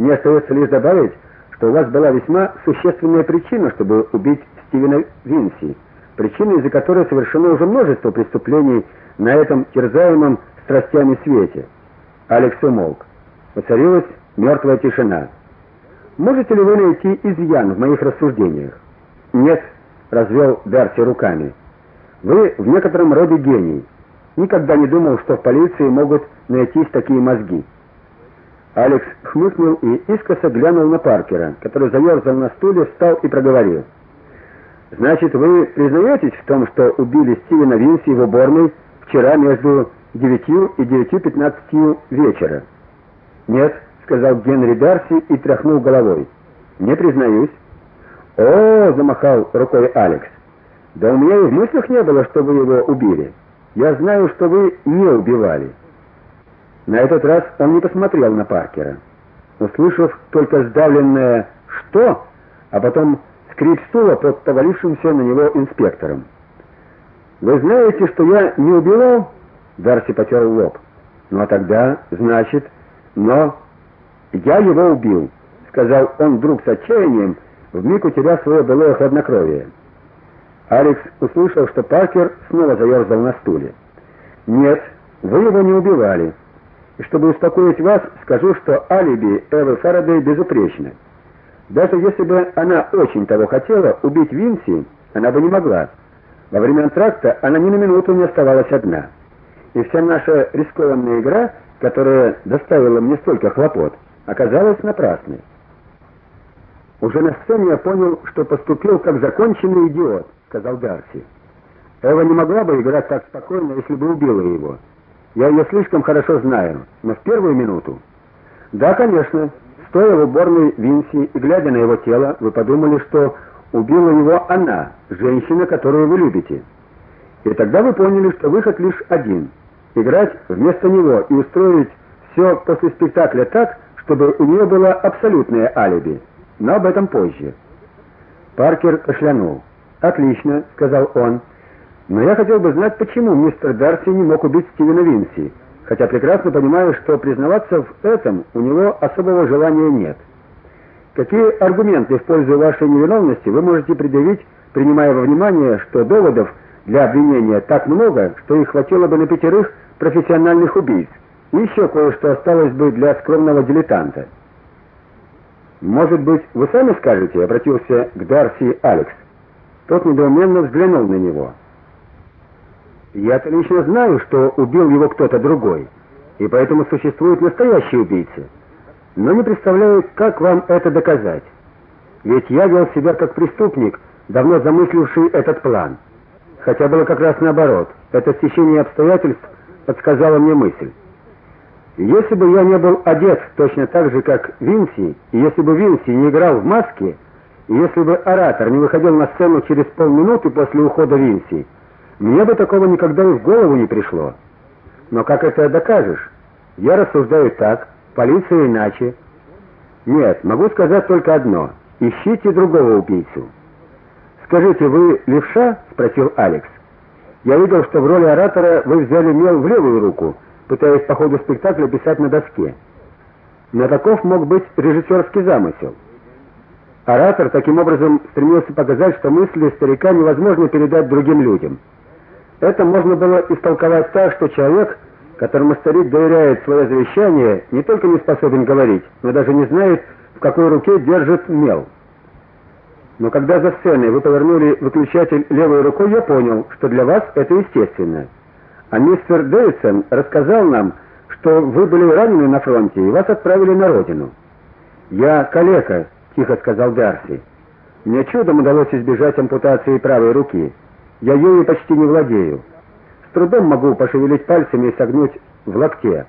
Мне остается лишь добавить, что у вас была весьма существенная причина, чтобы убить Стивена Винси, причина, из-за которой совершено уже множество преступлений на этом терзаемом страстями свете. Алекс умолк. Воцарилась мертвая тишина. Можете ли вы найти изъян в моих рассуждениях? Нет, развел Дарси руками. Вы в некотором роде гений. Никогда не думал, что в полиции могут найтись такие мозги. Алекс хмыкнул и искоса глянул на Паркера, который заерзал на стуле, встал и проговорил: "Значит, вы признаетесь в том, что убили Стивена Винси в уборной вчера между 9 и 9:15 вечера?" "Нет", сказал Генри Дарси и тряхнул головой. "Не признаюсь". "О", замахал рукой Алекс. "Да у меня и в мыслях не было, что вы его убили. Я знаю, что вы не убивали". На этот раз он не посмотрел на Паркера. Услышав только сдавленное «что?», а потом скрип стула под повалившимся на него инспектором. «Вы знаете, что я не убивал?» Дарси потер лоб. «Ну а тогда, значит, но я его убил», сказал он вдруг с отчаянием, вмиг утеряв свое былое хладнокровие. Алекс услышал, что Паркер снова заерзал на стуле. «Нет, вы его не убивали», чтобы успокоить вас, скажу, что алиби Эвы Фарадей безупречно. Даже если бы она очень того хотела убить Винси, она бы не могла. Во время антракта она ни на минуту не оставалась одна. И вся наша рискованная игра, которая доставила мне столько хлопот, оказалась напрасной. Уже на сцене я понял, что поступил как законченный идиот, сказал Дарси. Эва не могла бы играть так спокойно, если бы убила его. Я ее слишком хорошо знаю, но в первую минуту. Да, конечно. Стоя в уборной Винси и глядя на его тело, вы подумали, что убила его она, женщина, которую вы любите. И тогда вы поняли, что выход лишь один играть вместо него и устроить все после спектакля так, чтобы у нее было абсолютное алиби. Но об этом позже. Паркер кашлянул. "Отлично", сказал он. Но я хотел бы знать, почему мистер Дарси не мог убить Стивена Винси, хотя прекрасно понимаю, что признаваться в этом у него особого желания нет. Какие аргументы в пользу вашей невиновности вы можете предъявить, принимая во внимание, что доводов для обвинения так много, что их хватило бы на пятерых профессиональных убийц? И еще кое-что осталось бы для скромного дилетанта. Может быть, вы сами скажете, обратился к Дарси Алекс. Тот недоуменно взглянул на него. Я-то лично знаю, что убил его кто-то другой, и поэтому существуют настоящие убийцы. Но не представляю, как вам это доказать. Ведь я вел себя как преступник, давно замысливший этот план. Хотя было как раз наоборот. Это стечение обстоятельств подсказало мне мысль. Если бы я не был одет точно так же, как Винси, и если бы Винси не играл в маске, и если бы оратор не выходил на сцену через полминуты после ухода Винси, мне бы такого никогда и в голову не пришло. Но как это докажешь? Я рассуждаю так, полиция иначе. Нет, могу сказать только одно: ищите другого убийцу. Скажите, вы левша? спросил Алекс. Я видел, что в роли оратора вы взяли мел в левую руку, пытаясь по ходу спектакля писать на доске. Но таков мог быть режиссерский замысел. Оратор таким образом стремился показать, что мысли старика невозможно передать другим людям. Это можно было истолковать так, что человек, которому старик доверяет свое завещание, не только не способен говорить, но даже не знает, в какой руке держит мел. Но когда за сценой вы повернули выключатель левой рукой, я понял, что для вас это естественно. А мистер Дэвидсон рассказал нам, что вы были ранены на фронте и вас отправили на родину. Я калека, тихо сказал Дарси. Мне чудом удалось избежать ампутации правой руки. Я ею почти не владею. С трудом могу пошевелить пальцами и согнуть в локте.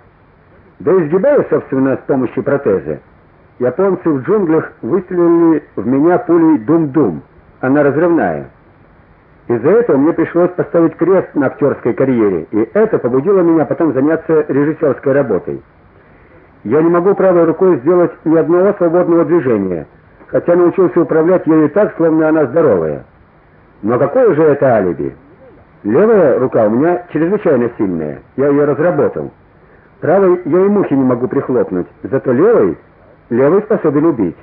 Да и сгибаю, собственно, с помощью протеза. Японцы в джунглях выстрелили в меня пулей дум-дум. Она разрывная. Из-за этого мне пришлось поставить крест на актерской карьере, и это побудило меня потом заняться режиссерской работой. Я не могу правой рукой сделать ни одного свободного движения, хотя научился управлять ею так, словно она здоровая. Но какое же это алиби? Левая рука у меня чрезвычайно сильная. Я ее разработал. Правой я и мухи не могу прихлопнуть, зато левой левый способен убить.